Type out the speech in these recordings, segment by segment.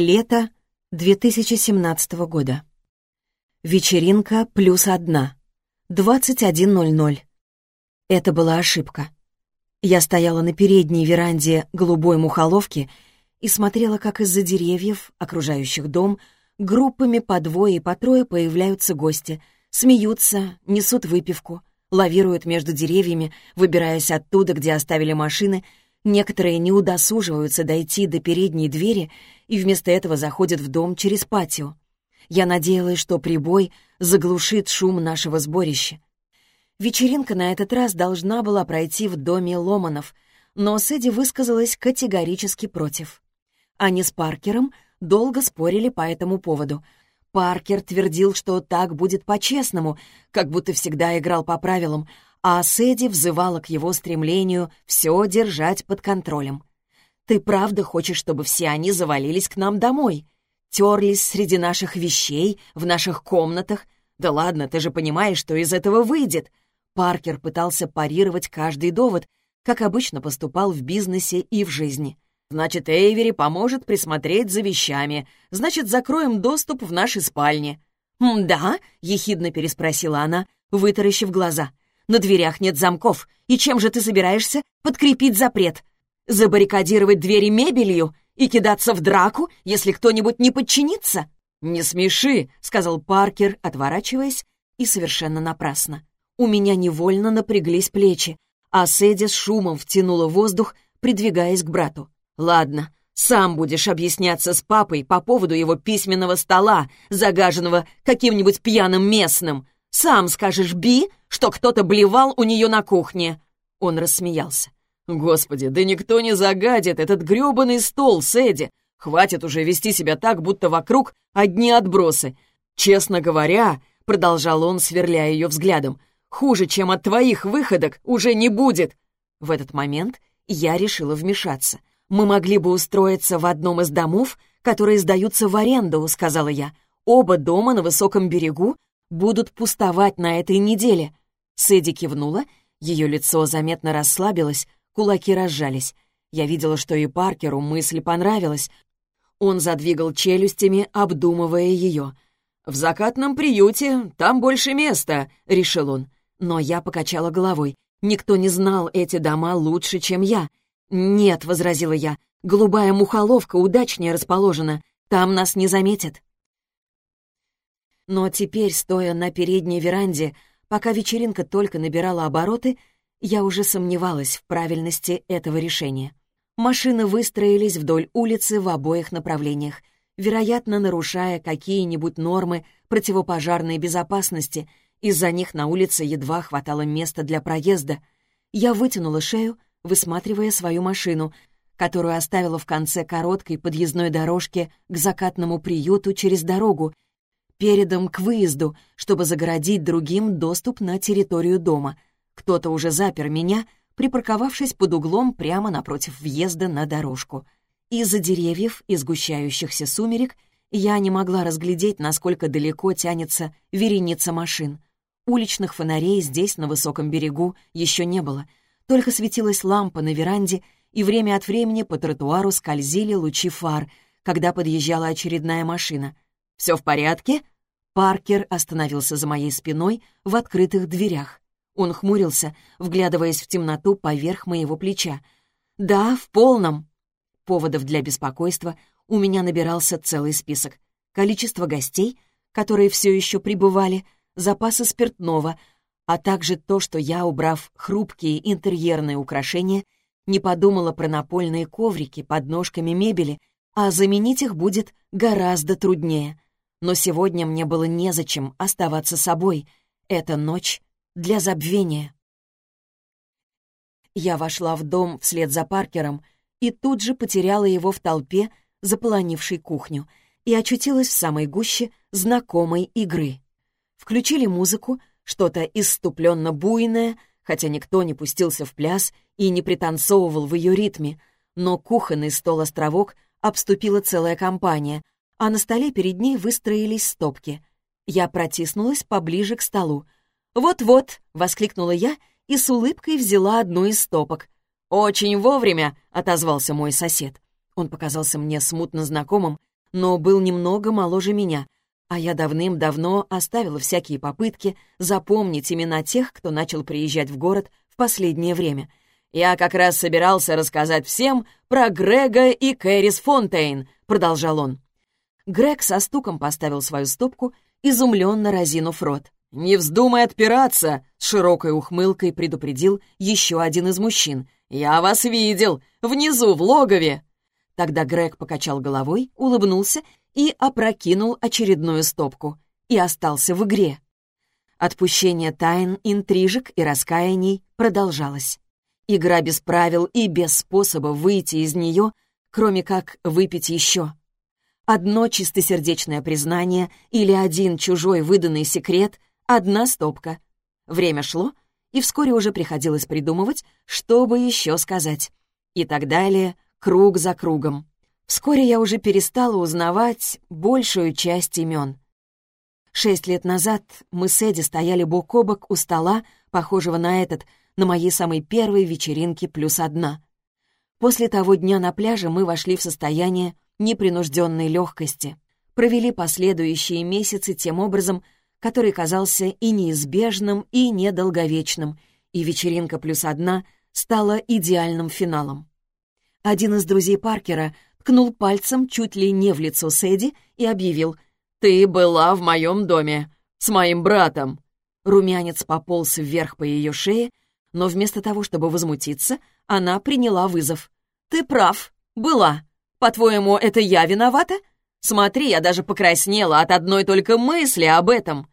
Лето 2017 года. Вечеринка плюс одна. 21.00. Это была ошибка. Я стояла на передней веранде голубой мухоловки и смотрела, как из-за деревьев, окружающих дом, группами по двое и по трое появляются гости, смеются, несут выпивку, лавируют между деревьями, выбираясь оттуда, где оставили машины, некоторые не удосуживаются дойти до передней двери и вместо этого заходят в дом через патио. Я надеялась, что прибой заглушит шум нашего сборища. Вечеринка на этот раз должна была пройти в доме Ломанов, но Сэдди высказалась категорически против. Они с Паркером долго спорили по этому поводу. Паркер твердил, что так будет по-честному, как будто всегда играл по правилам, а Сэдди взывала к его стремлению все держать под контролем. «Ты правда хочешь, чтобы все они завалились к нам домой? Терлись среди наших вещей, в наших комнатах? Да ладно, ты же понимаешь, что из этого выйдет!» Паркер пытался парировать каждый довод, как обычно поступал в бизнесе и в жизни. Значит, Эйвери поможет присмотреть за вещами. Значит, закроем доступ в наши спальни». «Да?» — ехидно переспросила она, вытаращив глаза. «На дверях нет замков. И чем же ты собираешься подкрепить запрет? Забаррикадировать двери мебелью и кидаться в драку, если кто-нибудь не подчинится?» «Не смеши», — сказал Паркер, отворачиваясь, и совершенно напрасно. У меня невольно напряглись плечи, а Сэдди с шумом втянула воздух, придвигаясь к брату. «Ладно, сам будешь объясняться с папой по поводу его письменного стола, загаженного каким-нибудь пьяным местным. Сам скажешь Би, что кто-то блевал у нее на кухне». Он рассмеялся. «Господи, да никто не загадит этот грёбаный стол, Сэдди. Хватит уже вести себя так, будто вокруг одни отбросы. Честно говоря, — продолжал он, сверляя ее взглядом, — хуже, чем от твоих выходок, уже не будет». В этот момент я решила вмешаться. «Мы могли бы устроиться в одном из домов, которые сдаются в аренду», — сказала я. «Оба дома на высоком берегу будут пустовать на этой неделе». Сэдди кивнула, ее лицо заметно расслабилось, кулаки разжались. Я видела, что и Паркеру мысль понравилась. Он задвигал челюстями, обдумывая ее. «В закатном приюте, там больше места», — решил он. Но я покачала головой. Никто не знал эти дома лучше, чем я. «Нет», — возразила я, — «голубая мухоловка удачнее расположена. Там нас не заметят». Но теперь, стоя на передней веранде, пока вечеринка только набирала обороты, я уже сомневалась в правильности этого решения. Машины выстроились вдоль улицы в обоих направлениях, вероятно, нарушая какие-нибудь нормы противопожарной безопасности. Из-за них на улице едва хватало места для проезда. Я вытянула шею, высматривая свою машину, которую оставила в конце короткой подъездной дорожки к закатному приюту через дорогу, передом к выезду, чтобы загородить другим доступ на территорию дома. Кто-то уже запер меня, припарковавшись под углом прямо напротив въезда на дорожку. Из-за деревьев и сгущающихся сумерек я не могла разглядеть, насколько далеко тянется вереница машин. Уличных фонарей здесь, на высоком берегу, еще не было — только светилась лампа на веранде, и время от времени по тротуару скользили лучи фар, когда подъезжала очередная машина. «Все в порядке?» Паркер остановился за моей спиной в открытых дверях. Он хмурился, вглядываясь в темноту поверх моего плеча. «Да, в полном». Поводов для беспокойства у меня набирался целый список. Количество гостей, которые все еще прибывали, запасы спиртного — а также то, что я, убрав хрупкие интерьерные украшения, не подумала про напольные коврики под ножками мебели, а заменить их будет гораздо труднее. Но сегодня мне было незачем оставаться собой. Это ночь для забвения. Я вошла в дом вслед за Паркером и тут же потеряла его в толпе, заполонившей кухню, и очутилась в самой гуще знакомой игры. Включили музыку, что-то иступленно буйное, хотя никто не пустился в пляс и не пританцовывал в ее ритме, но кухонный стол-островок обступила целая компания, а на столе перед ней выстроились стопки. Я протиснулась поближе к столу. «Вот-вот!» — воскликнула я и с улыбкой взяла одну из стопок. «Очень вовремя!» — отозвался мой сосед. Он показался мне смутно знакомым, но был немного моложе меня, а я давным-давно оставила всякие попытки запомнить имена тех, кто начал приезжать в город в последнее время. «Я как раз собирался рассказать всем про Грега и Кэрис Фонтейн», — продолжал он. Грег со стуком поставил свою стопку, изумленно разинув рот. «Не вздумай отпираться!» — с широкой ухмылкой предупредил еще один из мужчин. «Я вас видел! Внизу, в логове!» Тогда Грег покачал головой, улыбнулся и опрокинул очередную стопку. И остался в игре. Отпущение тайн, интрижек и раскаяний продолжалось. Игра без правил и без способа выйти из нее, кроме как выпить еще. Одно чистосердечное признание или один чужой выданный секрет — Одна стопка. Время шло, и вскоре уже приходилось придумывать, что бы еще сказать. И так далее, круг за кругом. Вскоре я уже перестала узнавать большую часть имен. Шесть лет назад мы с Эдди стояли бок о бок у стола, похожего на этот, на моей самой первой вечеринке плюс одна. После того дня на пляже мы вошли в состояние непринужденной легкости, провели последующие месяцы тем образом, который казался и неизбежным, и недолговечным, и вечеринка плюс одна стала идеальным финалом. Один из друзей Паркера ткнул пальцем чуть ли не в лицо Сэдди и объявил «Ты была в моем доме, с моим братом». Румянец пополз вверх по ее шее, но вместо того, чтобы возмутиться, она приняла вызов. «Ты прав, была. По-твоему, это я виновата? Смотри, я даже покраснела от одной только мысли об этом».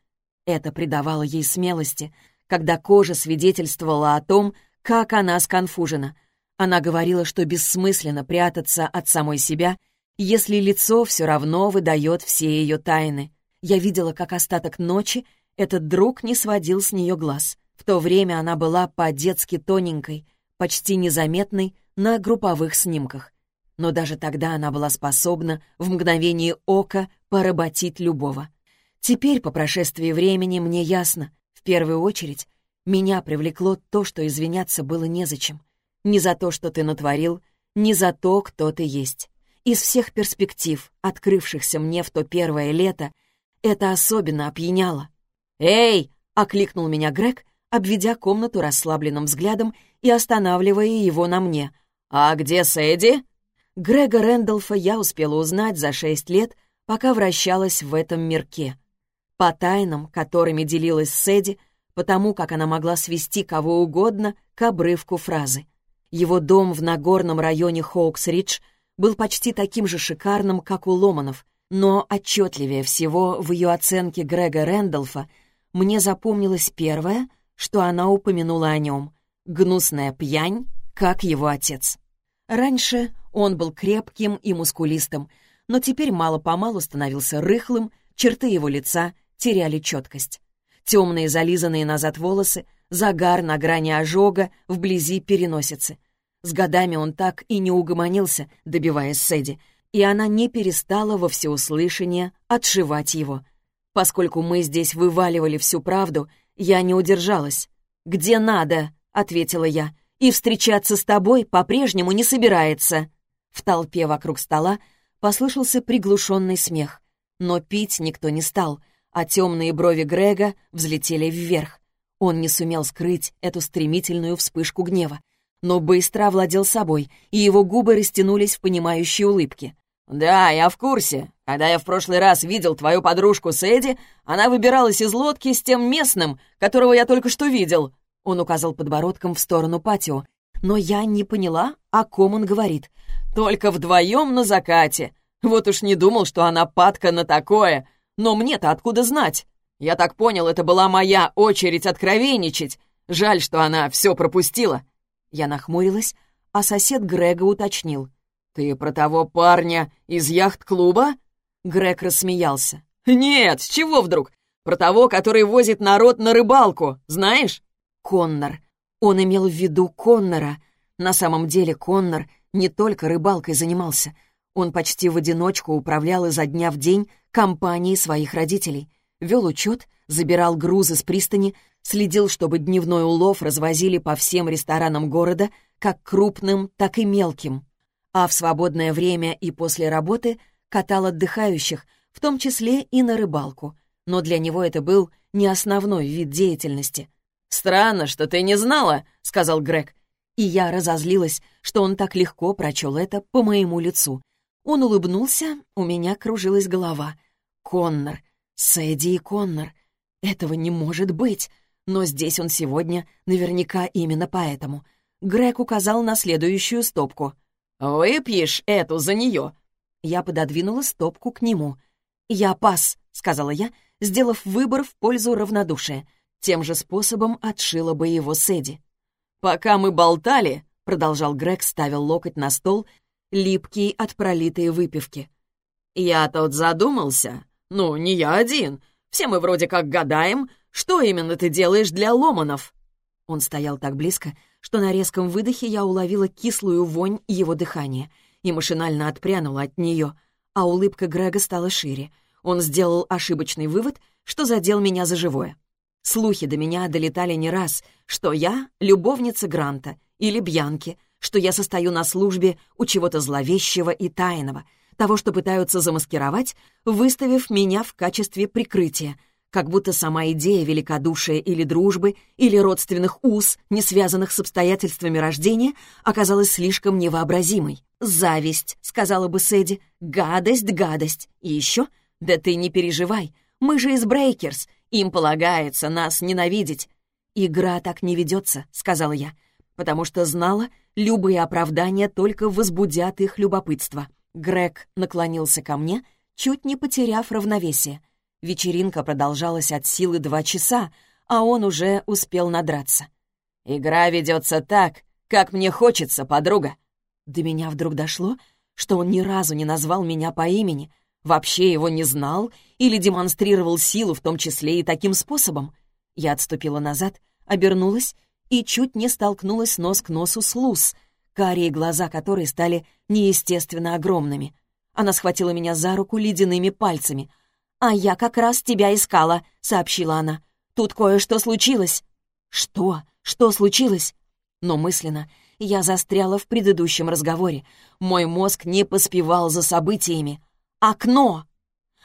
Это придавало ей смелости, когда кожа свидетельствовала о том, как она сконфужена. Она говорила, что бессмысленно прятаться от самой себя, если лицо все равно выдает все ее тайны. Я видела, как остаток ночи этот друг не сводил с нее глаз. В то время она была по-детски тоненькой, почти незаметной на групповых снимках. Но даже тогда она была способна в мгновение ока поработить любого. Теперь, по прошествии времени, мне ясно, в первую очередь, меня привлекло то, что извиняться было незачем. Не за то, что ты натворил, не за то, кто ты есть. Из всех перспектив, открывшихся мне в то первое лето, это особенно опьяняло. «Эй!» — окликнул меня Грег, обведя комнату расслабленным взглядом и останавливая его на мне. «А где Сэдди?» Грега Рэндалфа я успела узнать за шесть лет, пока вращалась в этом мирке по тайнам, которыми делилась Сэдди, потому как она могла свести кого угодно к обрывку фразы. Его дом в Нагорном районе Хоукс-Ридж был почти таким же шикарным, как у Ломанов, но отчетливее всего в ее оценке Грега Рэндалфа мне запомнилось первое, что она упомянула о нем — гнусная пьянь, как его отец. Раньше он был крепким и мускулистым, но теперь мало-помалу становился рыхлым, черты его лица теряли четкость. Темные зализанные назад волосы, загар на грани ожога вблизи переносицы. С годами он так и не угомонился, добиваясь Сэдди, и она не перестала во всеуслышание отшивать его. Поскольку мы здесь вываливали всю правду, я не удержалась. «Где надо?» — ответила я. «И встречаться с тобой по-прежнему не собирается». В толпе вокруг стола послышался приглушенный смех. Но пить никто не стал — а темные брови Грега взлетели вверх. Он не сумел скрыть эту стремительную вспышку гнева, но быстро овладел собой, и его губы растянулись в понимающей улыбке. «Да, я в курсе. Когда я в прошлый раз видел твою подружку Сэдди, она выбиралась из лодки с тем местным, которого я только что видел». Он указал подбородком в сторону патио. Но я не поняла, о ком он говорит. «Только вдвоем на закате. Вот уж не думал, что она падка на такое. Но мне-то откуда знать? Я так понял, это была моя очередь откровенничать. Жаль, что она все пропустила». Я нахмурилась, а сосед Грега уточнил. «Ты про того парня из яхт-клуба?» Грег рассмеялся. «Нет, с чего вдруг? Про того, который возит народ на рыбалку, знаешь?» «Коннор. Он имел в виду Коннора. На самом деле Коннор не только рыбалкой занимался. Он почти в одиночку управлял изо дня в день компанией своих родителей, вел учет, забирал грузы с пристани, следил, чтобы дневной улов развозили по всем ресторанам города, как крупным, так и мелким. А в свободное время и после работы катал отдыхающих, в том числе и на рыбалку. Но для него это был не основной вид деятельности. «Странно, что ты не знала», — сказал Грег. И я разозлилась, что он так легко прочел это по моему лицу. Он улыбнулся, у меня кружилась голова. «Коннор! Сэдди и Коннор! Этого не может быть!» Но здесь он сегодня наверняка именно поэтому. Грег указал на следующую стопку. «Выпьешь эту за нее?» Я пододвинула стопку к нему. «Я пас», — сказала я, сделав выбор в пользу равнодушия. Тем же способом отшила бы его Сэдди. «Пока мы болтали», — продолжал Грег, ставил локоть на стол, липкий от пролитой выпивки. «Я тут задумался. Ну, не я один. Все мы вроде как гадаем, что именно ты делаешь для ломанов?» Он стоял так близко, что на резком выдохе я уловила кислую вонь его дыхания и машинально отпрянула от нее, а улыбка Грега стала шире. Он сделал ошибочный вывод, что задел меня за живое. Слухи до меня долетали не раз, что я — любовница Гранта или Бьянки, что я состою на службе у чего-то зловещего и тайного, того, что пытаются замаскировать, выставив меня в качестве прикрытия, как будто сама идея великодушия или дружбы, или родственных уз, не связанных с обстоятельствами рождения, оказалась слишком невообразимой. «Зависть», — сказала бы Сэдди, — «гадость, гадость». И еще «Да ты не переживай, мы же из Брейкерс, им полагается нас ненавидеть». «Игра так не ведется», — сказала я, потому что знала, любые оправдания только возбудят их любопытство. Грег наклонился ко мне, чуть не потеряв равновесие. Вечеринка продолжалась от силы два часа, а он уже успел надраться. «Игра ведется так, как мне хочется, подруга». До меня вдруг дошло, что он ни разу не назвал меня по имени, вообще его не знал или демонстрировал силу в том числе и таким способом. Я отступила назад, обернулась и чуть не столкнулась нос к носу с Луз, карие глаза которой стали неестественно огромными. Она схватила меня за руку ледяными пальцами. «А я как раз тебя искала», — сообщила она. «Тут кое-что случилось». «Что? Что случилось?» Но мысленно я застряла в предыдущем разговоре. Мой мозг не поспевал за событиями. «Окно!»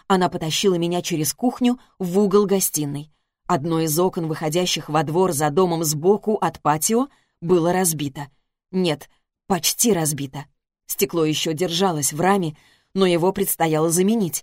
Она потащила меня через кухню в угол гостиной. Одно из окон, выходящих во двор за домом сбоку от патио, было разбито. Нет, почти разбито. Стекло еще держалось в раме, но его предстояло заменить.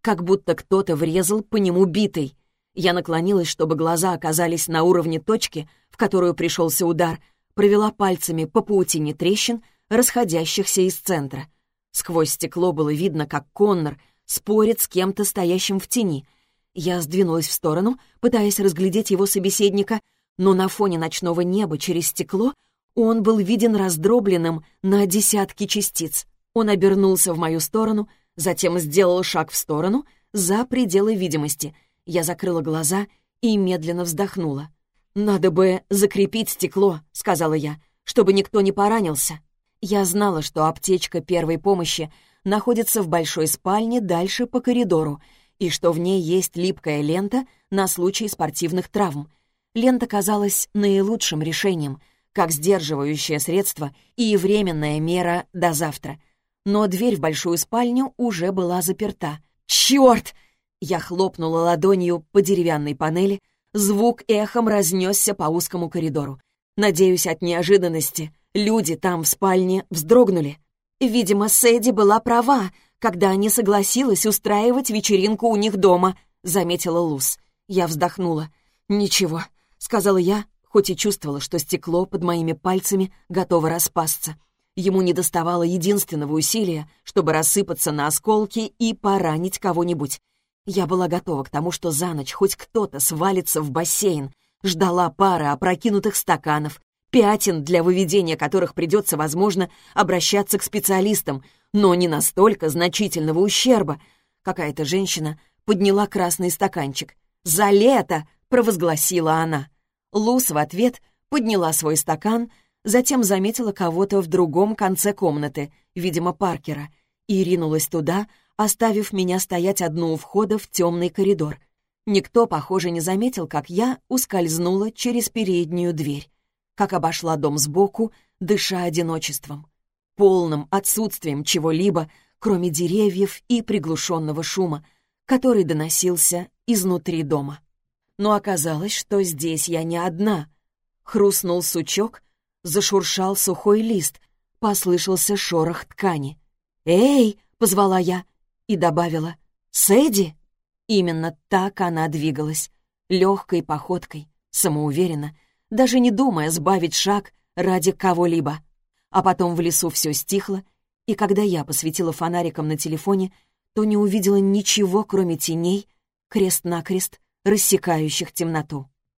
Как будто кто-то врезал по нему битой. Я наклонилась, чтобы глаза оказались на уровне точки, в которую пришелся удар, провела пальцами по паутине трещин, расходящихся из центра — Сквозь стекло было видно, как Коннор спорит с кем-то, стоящим в тени. Я сдвинулась в сторону, пытаясь разглядеть его собеседника, но на фоне ночного неба через стекло он был виден раздробленным на десятки частиц. Он обернулся в мою сторону, затем сделал шаг в сторону, за пределы видимости. Я закрыла глаза и медленно вздохнула. «Надо бы закрепить стекло», — сказала я, — «чтобы никто не поранился». Я знала, что аптечка первой помощи находится в большой спальне дальше по коридору, и что в ней есть липкая лента на случай спортивных травм. Лента казалась наилучшим решением, как сдерживающее средство и временная мера до завтра. Но дверь в большую спальню уже была заперта. «Черт!» Я хлопнула ладонью по деревянной панели, звук эхом разнесся по узкому коридору. Надеюсь, от неожиданности Люди там, в спальне, вздрогнули. Видимо, Сэдди была права, когда не согласилась устраивать вечеринку у них дома, заметила Луз. Я вздохнула. «Ничего», — сказала я, хоть и чувствовала, что стекло под моими пальцами готово распасться. Ему не доставало единственного усилия, чтобы рассыпаться на осколки и поранить кого-нибудь. Я была готова к тому, что за ночь хоть кто-то свалится в бассейн, ждала пары опрокинутых стаканов, пятен, для выведения которых придется, возможно, обращаться к специалистам, но не настолько значительного ущерба. Какая-то женщина подняла красный стаканчик. «За лето!» — провозгласила она. Лус в ответ подняла свой стакан, затем заметила кого-то в другом конце комнаты, видимо, Паркера, и ринулась туда, оставив меня стоять одну у входа в темный коридор. Никто, похоже, не заметил, как я ускользнула через переднюю дверь как обошла дом сбоку, дыша одиночеством, полным отсутствием чего-либо, кроме деревьев и приглушенного шума, который доносился изнутри дома. Но оказалось, что здесь я не одна. Хрустнул сучок, зашуршал сухой лист, послышался шорох ткани. «Эй!» — позвала я и добавила «Сэдди?» Именно так она двигалась, легкой походкой, самоуверенно, даже не думая сбавить шаг ради кого-либо. А потом в лесу все стихло, и когда я посветила фонариком на телефоне, то не увидела ничего, кроме теней, крест-накрест, рассекающих темноту.